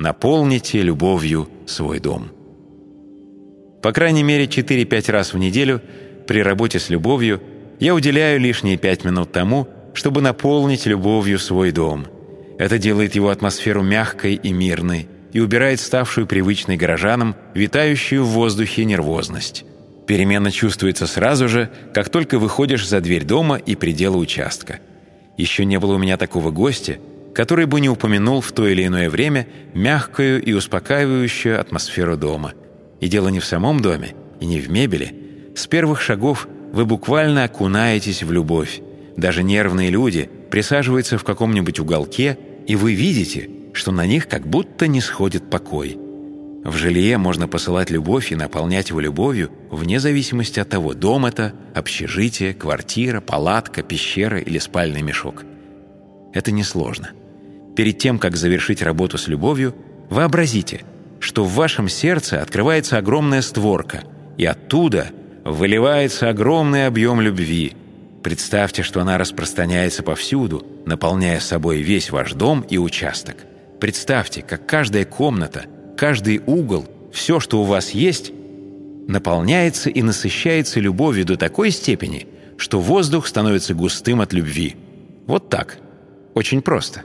Наполните любовью свой дом. По крайней мере, 4-5 раз в неделю при работе с любовью я уделяю лишние 5 минут тому, чтобы наполнить любовью свой дом. Это делает его атмосферу мягкой и мирной и убирает ставшую привычной горожанам, витающую в воздухе нервозность. Перемена чувствуется сразу же, как только выходишь за дверь дома и пределы участка. Еще не было у меня такого гостя, который бы не упомянул в то или иное время мягкую и успокаивающую атмосферу дома. И дело не в самом доме и не в мебели. С первых шагов вы буквально окунаетесь в любовь. Даже нервные люди присаживаются в каком-нибудь уголке, и вы видите, что на них как будто не сходит покой – в жилье можно посылать любовь и наполнять его любовью вне зависимости от того, дом это, общежитие, квартира, палатка, пещера или спальный мешок. Это несложно. Перед тем, как завершить работу с любовью, вообразите, что в вашем сердце открывается огромная створка, и оттуда выливается огромный объем любви. Представьте, что она распространяется повсюду, наполняя собой весь ваш дом и участок. Представьте, как каждая комната – каждый угол, все, что у вас есть, наполняется и насыщается любовью до такой степени, что воздух становится густым от любви. Вот так. Очень просто.